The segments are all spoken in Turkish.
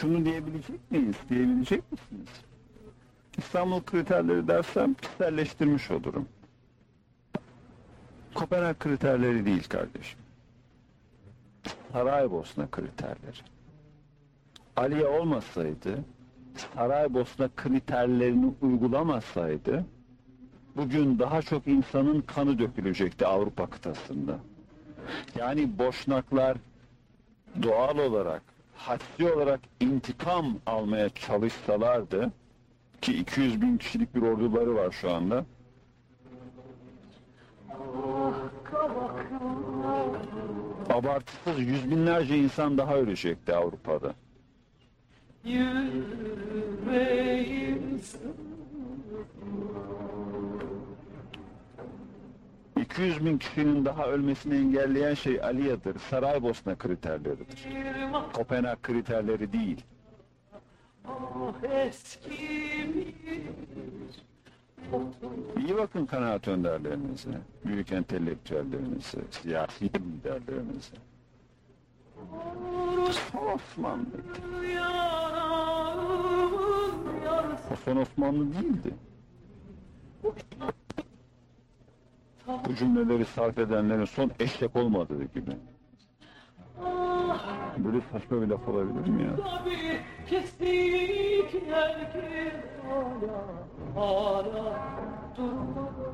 şunu diyebilecek miyiz? Diyebilecek misiniz? İstanbul kriterleri dersem kişiselleştirmiş olurum. Kopenhag kriterleri değil kardeşim. Saraybosna kriterleri. Aliye olmasaydı, Saraybosna kriterlerini uygulamasaydı, bugün daha çok insanın kanı dökülecekti Avrupa kıtasında. Yani boşnaklar doğal olarak, haddi olarak intikam almaya çalışsalardı, ki 200 bin kişilik bir orduları var şu anda, abartısız yüz binlerce insan daha ölecekti Avrupa'da. Yüreğim 200 bin kişinin daha ölmesini engelleyen şey Aliya'dır, Saraybosna kriterleridir. Kopenhag kriterleri değil. İyi bakın kanaat önderlerinize, büyük entelektüellerinize, siyasi liderlerinize. Osmanlıydı. yaramın yarısı O son Osmanlı değildi. Bu cümleleri sarf edenlerin son eşek olmadığı gibi. Böyle saçma bir laf olabilir mi ya? tabi kestik herkes hala hala durmadı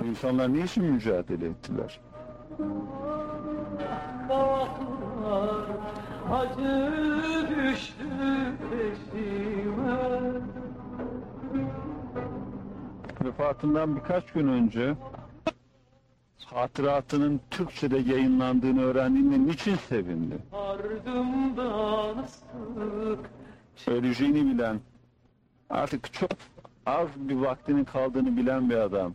Bu İnsanlar ne için mücadele ettiler? Kavaklar acı düştü peşime Vefatından birkaç gün önce hatıratının Türkçe'de yayınlandığını öğrendiğinde niçin sevindi? Öleceğini bilen, artık çok az bir vaktinin kaldığını bilen bir adam.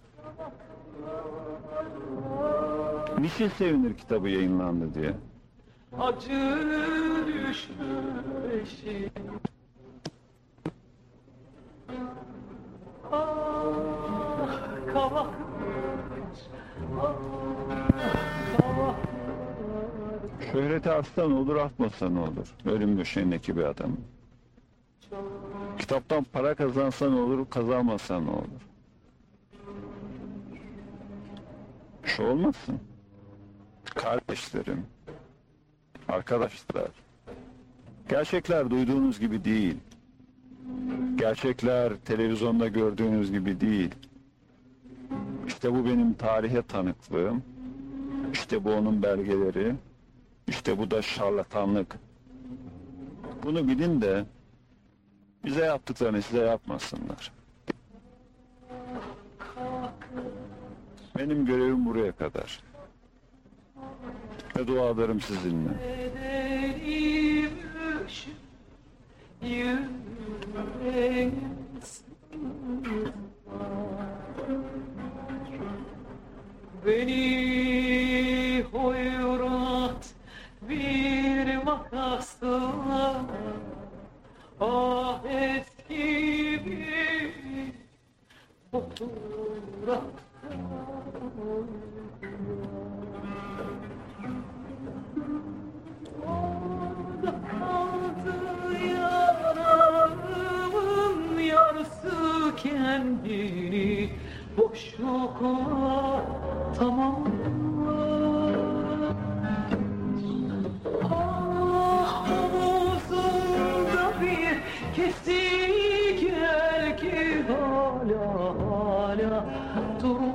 Niçin sevinir kitabı yayınlandı diye? acı düştü peşime kavaklar Ah kavaklar Şöhreti ne olur, artmasa ne olur? Ölüm döşeğindeki bir adam. Kitaptan para kazansa ne olur, kazanmasa ne olur? Şu olmasın. Kardeşlerim, arkadaşlar, gerçekler duyduğunuz gibi değil. Gerçekler televizyonda gördüğünüz gibi değil. İşte bu benim tarihe tanıklığım. İşte bu onun belgeleri. İşte bu da şarlatanlık. Bunu bilin de bize yaptıklarını size yapmasınlar. Benim görevim buraya kadar. Ve dualarım sizinle. Bedenim kendini boşluğa tamam. Ah omuzunda bir kesik el ki hala hala durur.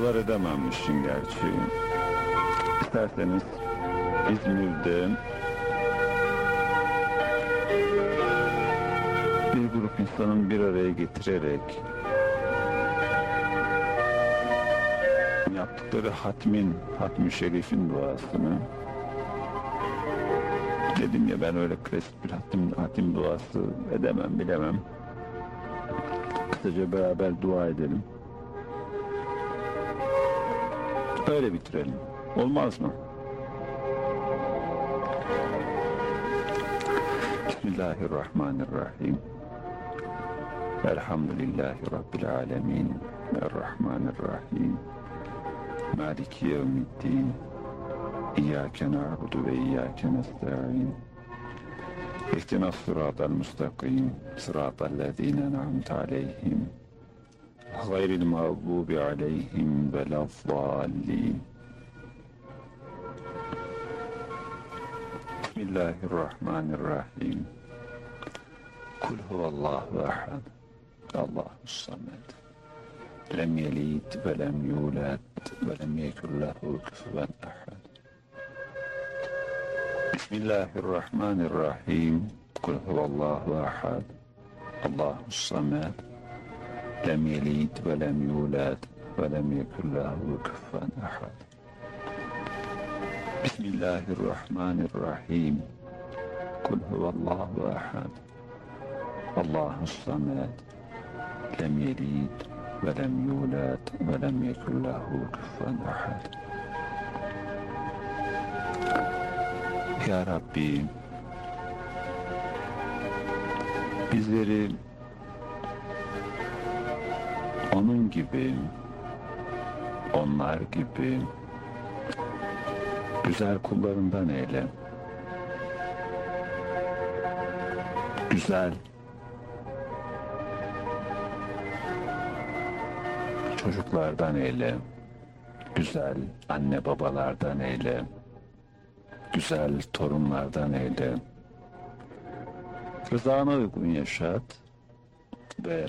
Dualar edememişsin gerçi. İsterseniz İzmir'de bir grup insanın bir araya getirerek yaptıkları hatmin, hatmi şerifin duasını dedim ya ben öyle klasik bir hatim, hatim duası edemem bilemem. Kısaca beraber dua edelim. Öyle bitirelim. Olmaz mı? Bismillahirrahmanirrahim. Elhamdülillahi Rabbil alemin. Errahmanirrahim. Maliki yevmiddin. İyyâke na'budu ve iyyâke nesta'in. İhtina sıratal müstakim. Sıratal lezîne na'mte aleyhim. غير المغضوب عليهم بلا الضالين. بسم الله الرحمن الرحيم. قل هو الله أحد. الله الصمد. لم يلد ولم يولد ولم يكن له كفوا أحد. بسم الله الرحمن الرحيم. قل هو الله أحد. الله الصمد. Lem yelid ve lem yulad ve lem yekun lehu kufuven ahad. Bismillahirrahmanirrahim. Kul huvallahu ahad. Allahu samed. Lem yelid ve lem yulad ve lem yekun lehu kufuven ahad. Ya Rabbi bizleri onun gibi onlar gibi güzel kullarından eyle. Güzel çocuklardan eyle. Güzel anne babalardan eyle. Güzel torunlardan eyle. Rızana uygun yaşat ve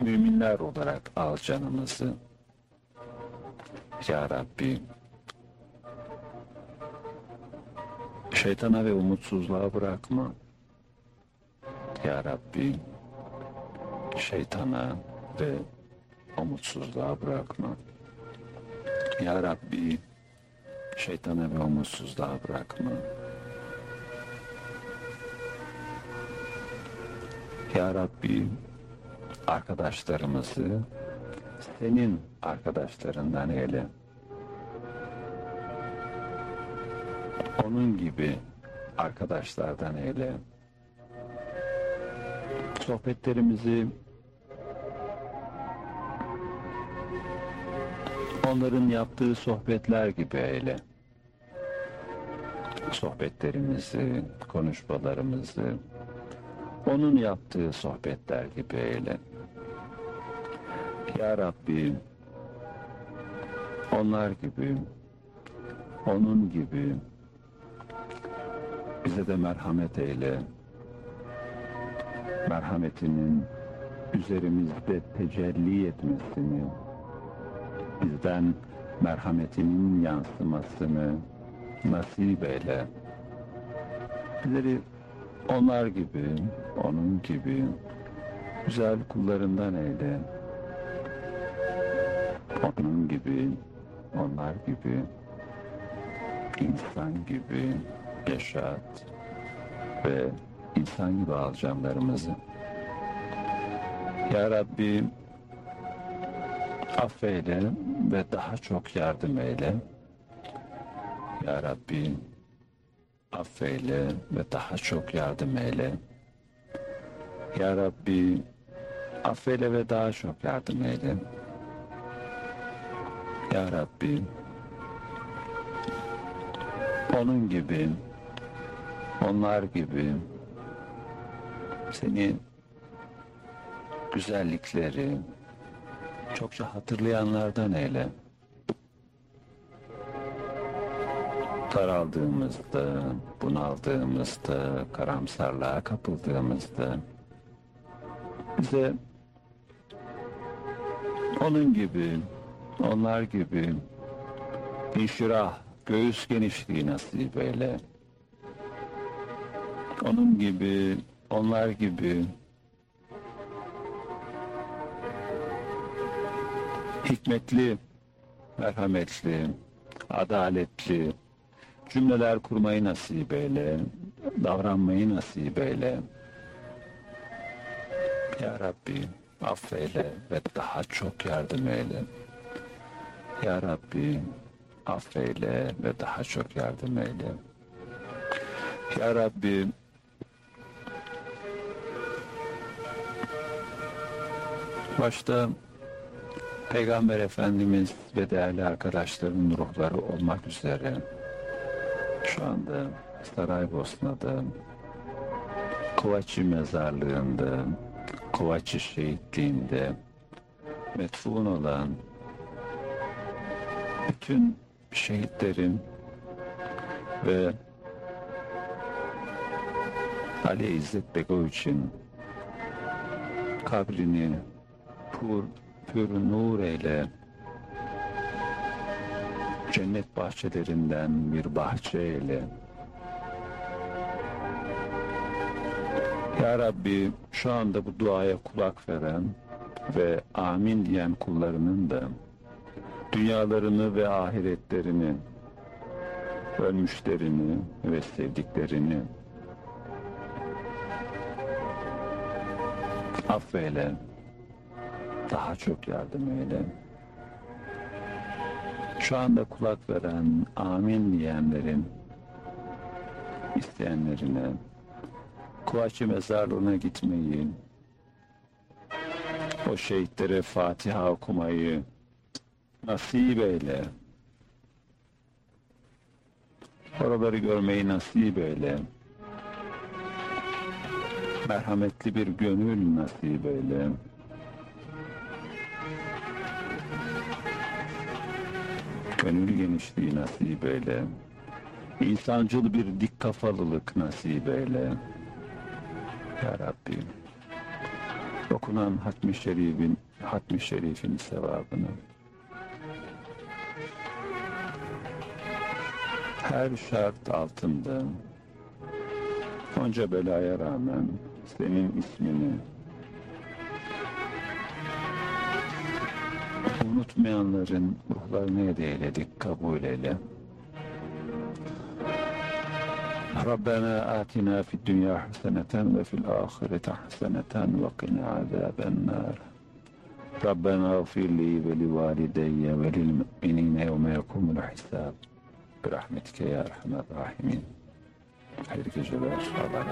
müminler olarak al canımızı. Ya Rabbi şeytana ve umutsuzluğa bırakma. Ya Rabbi şeytana ve umutsuzluğa bırakma. Ya Rabbi şeytana ve umutsuzluğa bırakma. Ya Rabbi arkadaşlarımızı senin arkadaşlarından eyle. Onun gibi arkadaşlardan eyle. Sohbetlerimizi onların yaptığı sohbetler gibi eyle. Sohbetlerimizi, konuşmalarımızı onun yaptığı sohbetler gibi eyle. Ya Rabbi onlar gibi onun gibi bize de merhamet eyle. Merhametinin üzerimizde tecelli etmesini, bizden merhametinin yansımasını nasip eyle. Bizleri onlar gibi, onun gibi güzel kullarından eyle. Onun gibi, onlar gibi, insan gibi yaşat ve insan gibi al canlarımızı. Ya Rabbi affeyle ve daha çok yardım eyle. Ya Rabbi affeyle ve daha çok yardım eyle. Ya Rabbi affeyle ve daha çok yardım eyle. Ya Rabbi onun gibi onlar gibi seni güzellikleri çokça hatırlayanlardan eyle. Daraldığımızda, bunaldığımızda, karamsarlığa kapıldığımızda bize Onun gibi, onlar gibi inşirah, göğüs genişliği nasip eyle. Onun gibi, onlar gibi hikmetli, merhametli, adaletli cümleler kurmayı nasip eyle, davranmayı nasip eyle. Ya Rabbi affeyle ve daha çok yardım eyle. Ya Rabbi affeyle ve daha çok yardım eyle. Ya Rabbi başta Peygamber Efendimiz ve değerli arkadaşların ruhları olmak üzere şu anda Saraybosna'da Kovaçi mezarlığında Kovaçi şehitliğinde metfun olan bütün şehitlerin ve Ali İzzet Begoviç'in kabrini pur, pür nur eyle. Cennet bahçelerinden bir bahçe eyle. Ya Rabbi şu anda bu duaya kulak veren ve amin diyen kullarının da dünyalarını ve ahiretlerini, ölmüşlerini ve sevdiklerini affeyle, daha çok yardım eyle. Şu anda kulak veren, amin diyenlerin, isteyenlerine, Kuvaçı mezarlığına gitmeyi, o şehitlere Fatiha okumayı nasip eyle. Oraları görmeyi nasip eyle. Merhametli bir gönül nasip eyle. Gönül genişliği nasip eyle. İnsancıl bir dik kafalılık nasip eyle. Ya Rabbi okunan hatmi şerifin hatmi şerifin sevabını her şart altında onca belaya rağmen senin ismini unutmayanların ruhlarını hediye eyledik kabul eyle. Rabbena atina fid dünya haseneten ve fil ahirete haseneten ve qina azaben nar. Rabbena gfir li ve li valideyye ve lil mu'minine yevme yekumul hisab. برحمت که ارحم الراحمین هر که جلوش خبر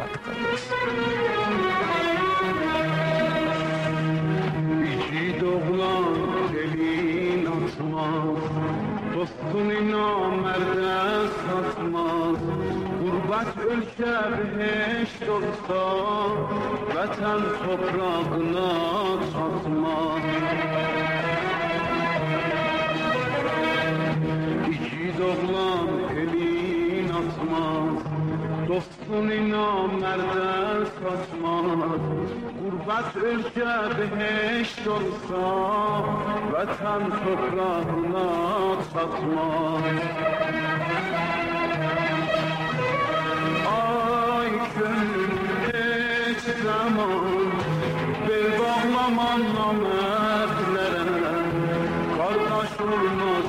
بیشی دوغلان دلین آسماز دستون اینا مرد از آسماز قربت ölçer هشت دوستا وطن تپراغنا تاتماز آسمان دفتون اینا مرد از کاسمان قربت ارجع بهشت و رسا وطن تفرانات سازمان آی کنیت زمان به bağlamam namertlere Kardeş olmaz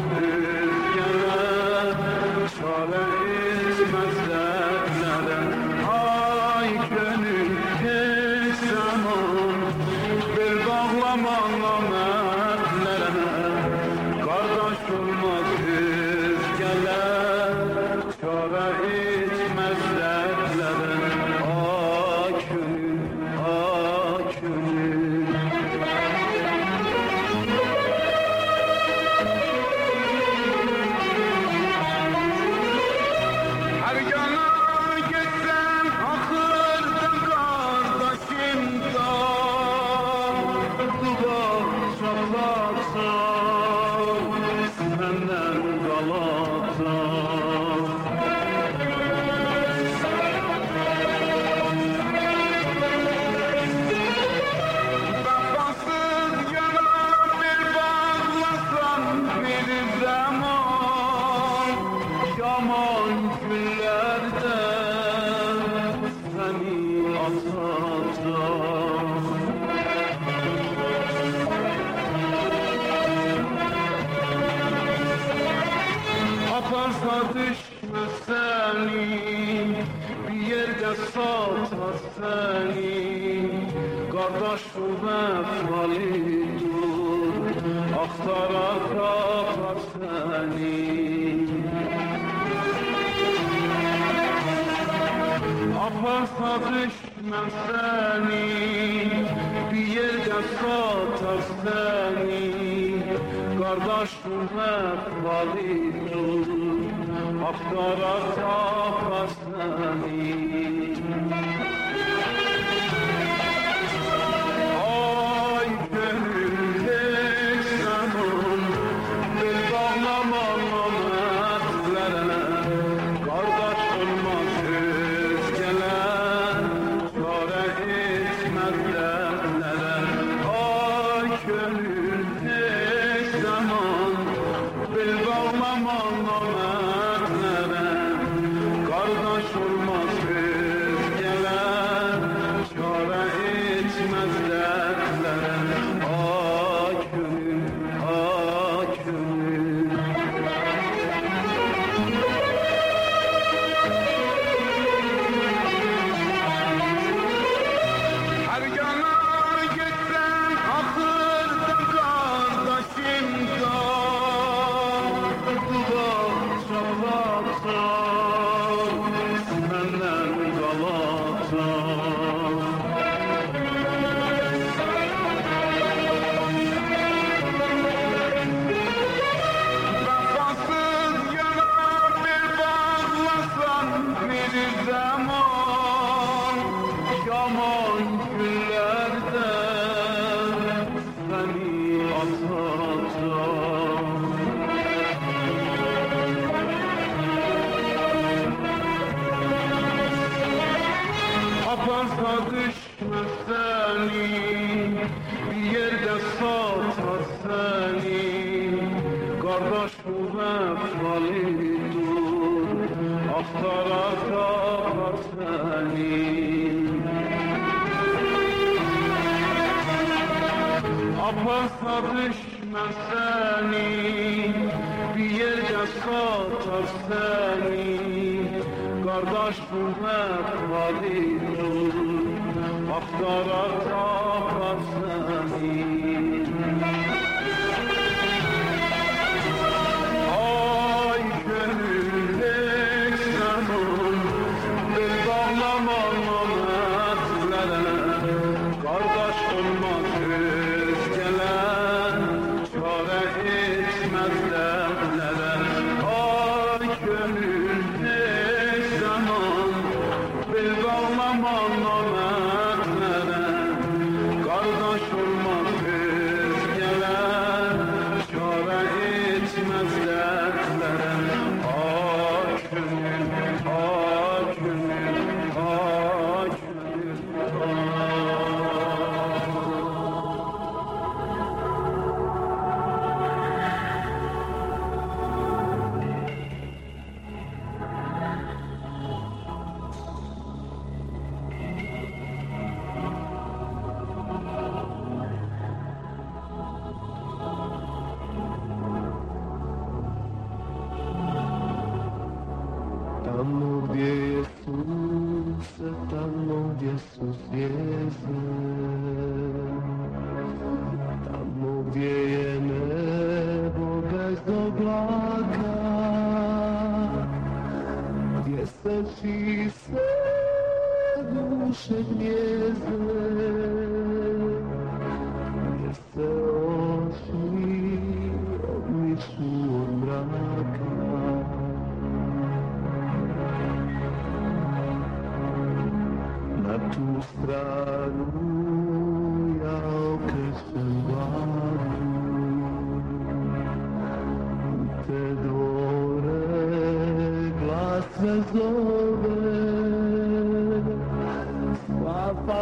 ve malidur Ahtara tapar seni. Aparsa düşmem seni Bir yerde satar seni. Kardeşim hep validur Ahtara tapar seni. ثاني guarda shuva falitu aftarata ثاني مسانی، مساني بيد الساطر ثاني قرداش بمات غليل أخضر الطاقة ثاني outra cara. Na tua estrada, ao te dore glasne zove, slava.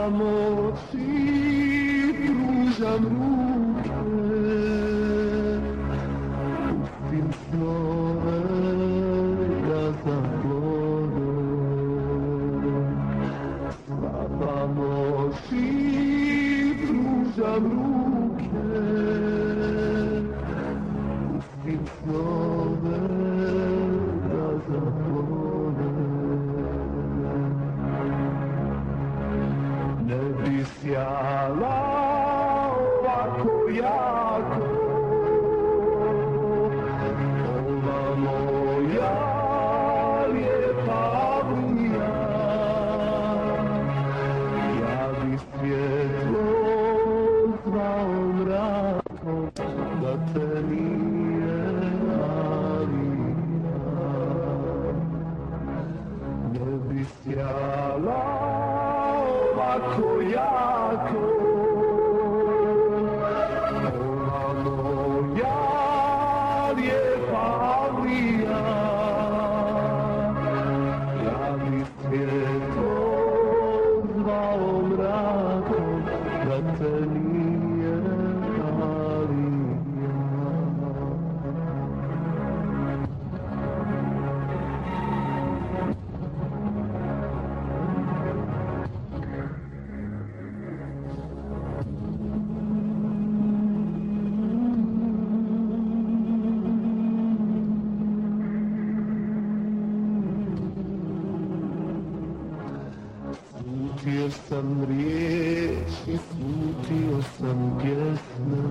Riječi, slutio sam pjesme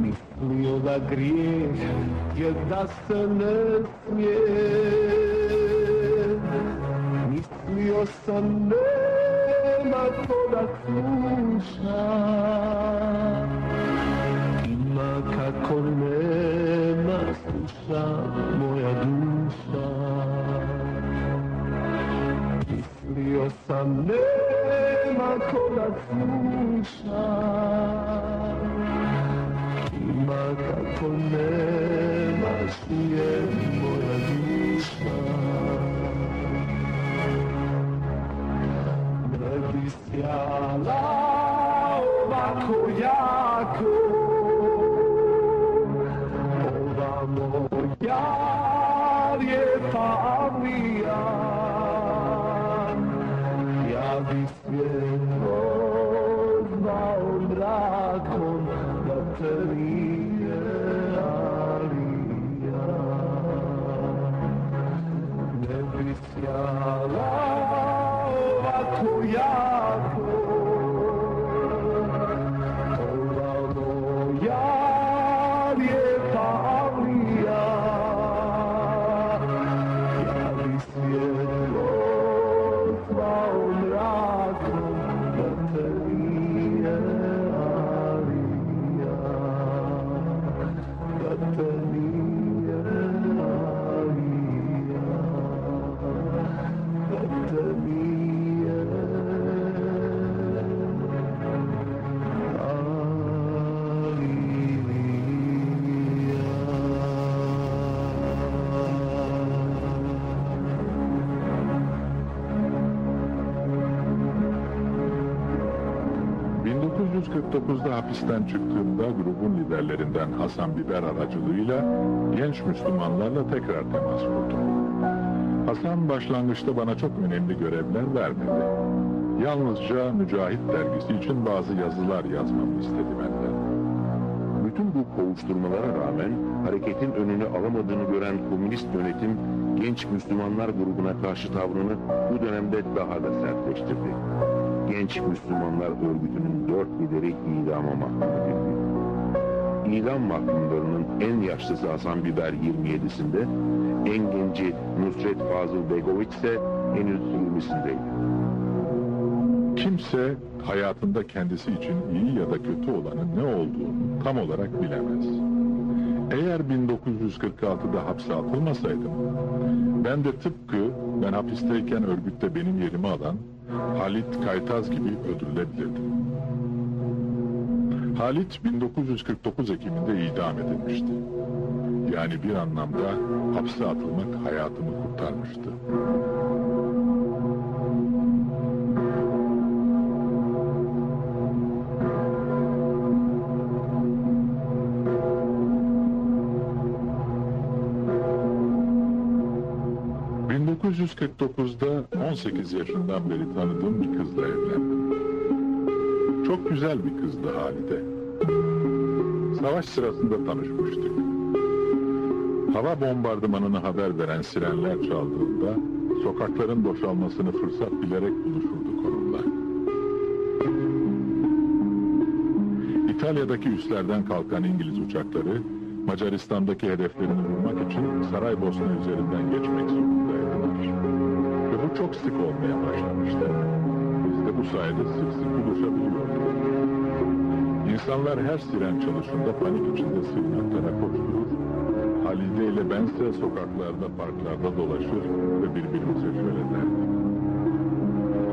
Mislio da grijeh je da se ne smije Mislio sam nema ko da sluša Ima kako nema Mislio sam nema ko da sluša Ima kako nema je moja duša Ne bi sjala da 1949'da hapisten çıktığımda grubun liderlerinden Hasan Biber aracılığıyla genç Müslümanlarla tekrar temas kurdum. Hasan başlangıçta bana çok önemli görevler vermedi. Yalnızca Mücahit dergisi için bazı yazılar yazmamı istedi benden. Bütün bu kovuşturmalara rağmen hareketin önünü alamadığını gören komünist yönetim genç Müslümanlar grubuna karşı tavrını bu dönemde daha da sertleştirdi. Genç Müslümanlar örgütünün dört lideri idama mahkum edildi. İdam mahkumlarının en yaşlısı Hasan Biber 27'sinde, en genci Nusret Fazıl Begoviç ise henüz 20'sindeydi. Kimse hayatında kendisi için iyi ya da kötü olanın ne olduğunu tam olarak bilemez. Eğer 1946'da hapse atılmasaydım, ben de tıpkı ben hapisteyken örgütte benim yerimi alan Halit Kaytaz gibi öldürülebilirdim. Halit 1949 Ekim'inde idam edilmişti. Yani bir anlamda hapse atılmak hayatımı kurtarmıştı. ...1949'da 18 yaşından beri tanıdığım bir kızla evlendim. Çok güzel bir kızdı Halide. Savaş sırasında tanışmıştık. Hava bombardımanını haber veren sirenler çaldığında... ...sokakların boşalmasını fırsat bilerek buluşurduk onunla. İtalya'daki üslerden kalkan İngiliz uçakları... Macaristan'daki hedeflerini vurmak için Saraybosna üzerinden geçmek zorundaydılar. Çok sık olmaya başlamıştı. Biz de bu sayede sık sık buluşabiliyorduk. İnsanlar her siren çalışında panik içinde sığınaklara koşturur, Halide ile bense sokaklarda, parklarda dolaşır ve birbirimize şöyle derdik.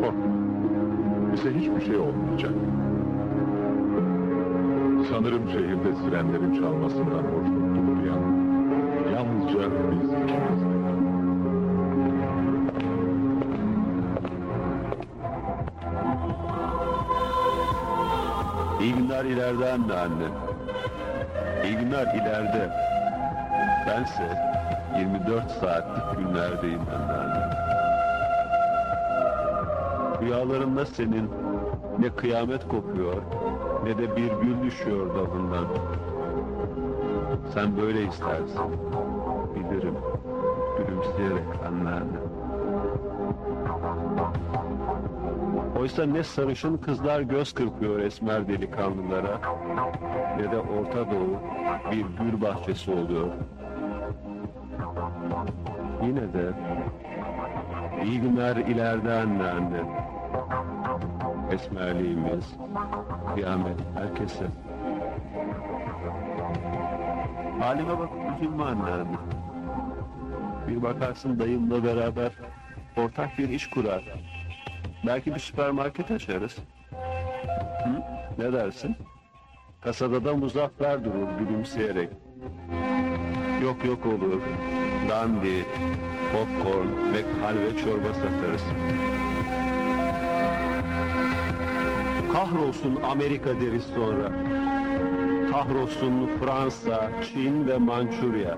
Korkma, bize hiçbir şey olmayacak. Sanırım şehirde sirenlerin çalmasından hoşnutluk duyan yalnızca biz ikimizdik. Günler ileride anne anne. Günler ileride. Bense 24 saatlik günlerdeyim anne anne. Rüyalarımda senin ne kıyamet kopuyor ne de bir gül düşüyor dalından. Sen böyle istersin. Bilirim. Gülümseyerek anne anne. Oysa ne sarışın kızlar göz kırpıyor esmer delikanlılara ne de Orta Doğu bir gül bahçesi oluyor. Yine de iyi günler ileride anne. Esmerliğimiz, kıyamet herkese. Halime bak üzülme anne anne. Bir bakarsın dayımla beraber ortak bir iş kurar. Belki bir süpermarket açarız. Hı? Ne dersin? Kasada da muzaffer durur gülümseyerek. Yok yok olur. Dandi, popcorn ve kalve çorba satarız. Kahrolsun Amerika deriz sonra. Kahrolsun Fransa, Çin ve Mançurya.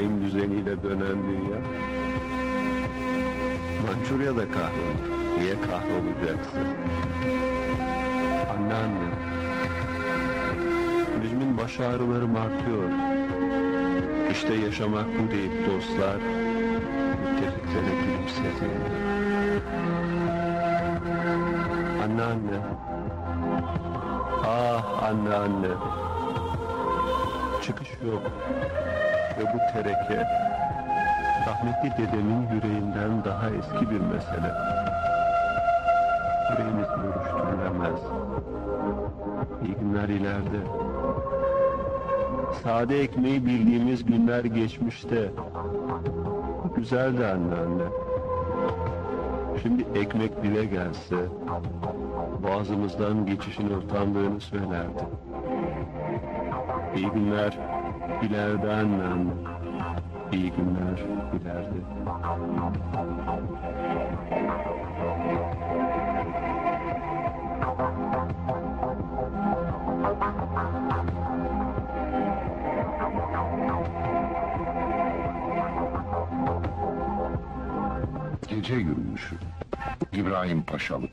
Daim düzeniyle dönen dünya. Mançurya da kahrolur. Niye kahrolacaksın? Anne anne. Gözümün baş ağrılarım artıyor. İşte yaşamak bu deyip dostlar müttefiklere gülümsedi. Anne anne. Ah anne anne. Çıkış yok. Ve bu tereke rahmetli dedemin yüreğinden daha eski bir mesele. Yüreğimiz görüştürülemez. İyi günler ileride. Sade ekmeği bildiğimiz günler geçmişte. Güzeldi anne anne. Şimdi ekmek bile gelse boğazımızdan geçişine utandığını söylerdi. İyi günler ileride anne anne. İyi günler ileride. Gece yürüyüşü. İbrahim Paşalık.